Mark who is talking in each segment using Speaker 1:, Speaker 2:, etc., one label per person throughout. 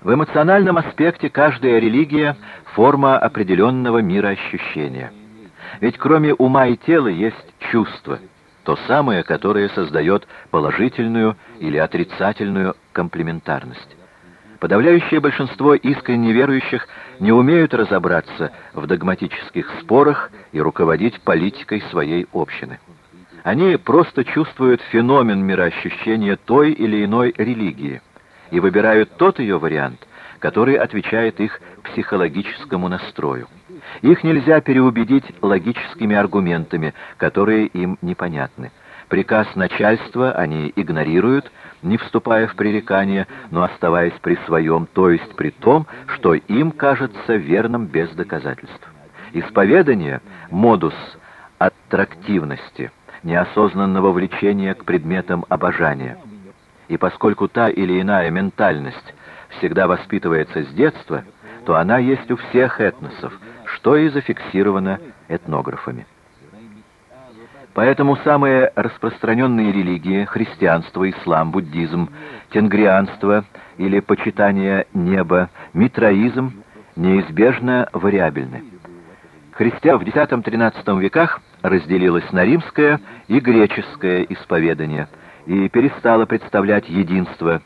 Speaker 1: В эмоциональном аспекте каждая религия — форма определенного мироощущения. Ведь кроме ума и тела есть чувство, то самое, которое создает положительную или отрицательную комплементарность. Подавляющее большинство искренне верующих не умеют разобраться в догматических спорах и руководить политикой своей общины. Они просто чувствуют феномен мироощущения той или иной религии и выбирают тот ее вариант, который отвечает их психологическому настрою. Их нельзя переубедить логическими аргументами, которые им непонятны. Приказ начальства они игнорируют, не вступая в пререкание, но оставаясь при своем, то есть при том, что им кажется верным без доказательств. Исповедание — модус аттрактивности, неосознанного влечения к предметам обожания. И поскольку та или иная ментальность всегда воспитывается с детства, то она есть у всех этносов, что и зафиксировано этнографами. Поэтому самые распространенные религии – христианство, ислам, буддизм, тенгрианство или почитание неба, митраизм – неизбежно вариабельны. Христиан в X-XIII веках разделилось на римское и греческое исповедание и перестало представлять единство,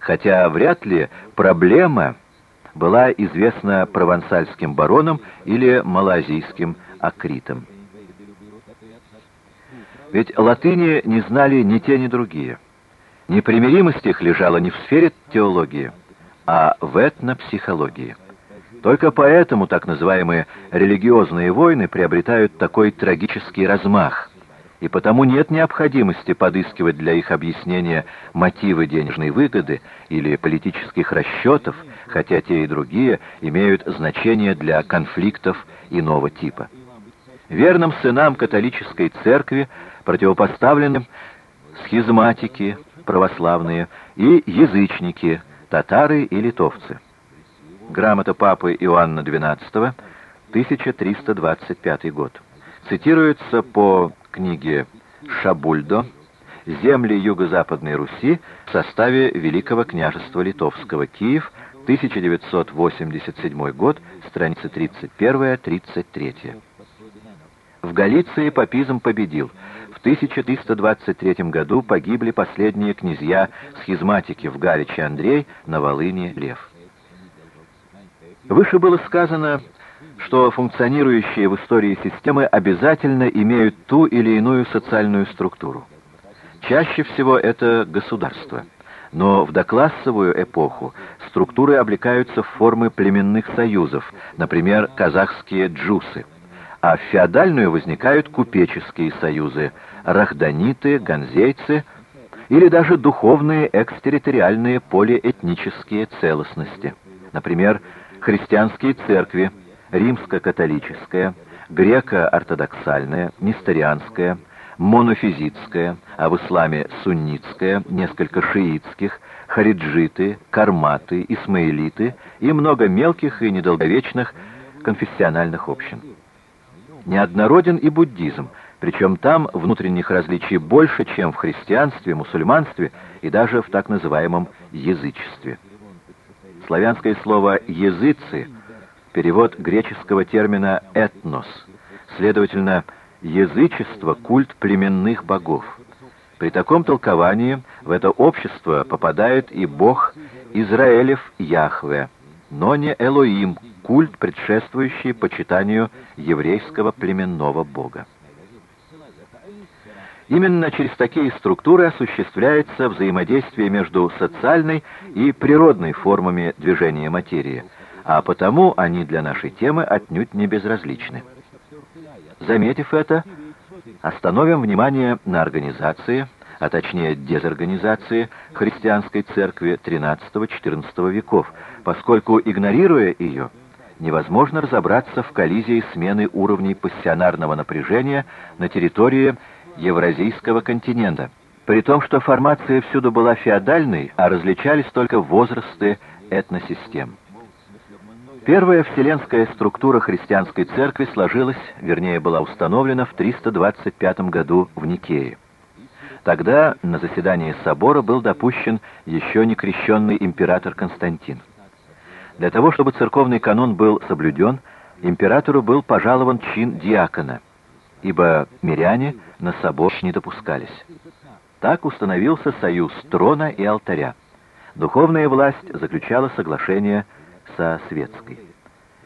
Speaker 1: хотя вряд ли проблема была известна провансальским баронам или малазийским акритам. Ведь латыни не знали ни те, ни другие. Непримиримость их лежала не в сфере теологии, а в этнопсихологии. Только поэтому так называемые религиозные войны приобретают такой трагический размах, и потому нет необходимости подыскивать для их объяснения мотивы денежной выгоды или политических расчетов, хотя те и другие имеют значение для конфликтов иного типа. Верным сынам католической церкви противопоставлены схизматики православные и язычники, татары и литовцы. Грамота папы Иоанна XII, 1325 год. Цитируется по книге Шабульдо «Земли Юго-Западной Руси в составе Великого княжества Литовского. Киев, 1987 год, страница 31-33». В Галиции папизм победил. В 1323 году погибли последние князья-схизматики в Галиче Андрей, на Волыне Лев. Выше было сказано, что функционирующие в истории системы обязательно имеют ту или иную социальную структуру. Чаще всего это государство. Но в доклассовую эпоху структуры облекаются в формы племенных союзов, например, казахские джусы а в феодальную возникают купеческие союзы, рахданиты, ганзейцы или даже духовные экстерриториальные полиэтнические целостности. Например, христианские церкви, римско-католическая, греко-ортодоксальная, несторианская, монофизитская, а в исламе суннитская, несколько шиитских, хариджиты, карматы, исмаилиты и много мелких и недолговечных конфессиональных общин. Неоднороден и буддизм, причем там внутренних различий больше, чем в христианстве, мусульманстве и даже в так называемом язычестве. Славянское слово «языцы» — перевод греческого термина «этнос», следовательно, язычество — культ племенных богов. При таком толковании в это общество попадает и бог Израилев Яхве, но не Элоим, культ, предшествующий почитанию еврейского племенного бога. Именно через такие структуры осуществляется взаимодействие между социальной и природной формами движения материи, а потому они для нашей темы отнюдь не безразличны. Заметив это, остановим внимание на организации, а точнее дезорганизации христианской церкви XIII-XIV веков, поскольку, игнорируя ее, невозможно разобраться в коллизии смены уровней пассионарного напряжения на территории Евразийского континента, при том, что формация всюду была феодальной, а различались только возрасты этносистем. Первая вселенская структура христианской церкви сложилась, вернее, была установлена в 325 году в Никее. Тогда на заседании собора был допущен еще не крещенный император Константин. Для того, чтобы церковный канон был соблюден, императору был пожалован чин диакона, ибо миряне на собор не допускались. Так установился союз трона и алтаря. Духовная власть заключала соглашение со светской.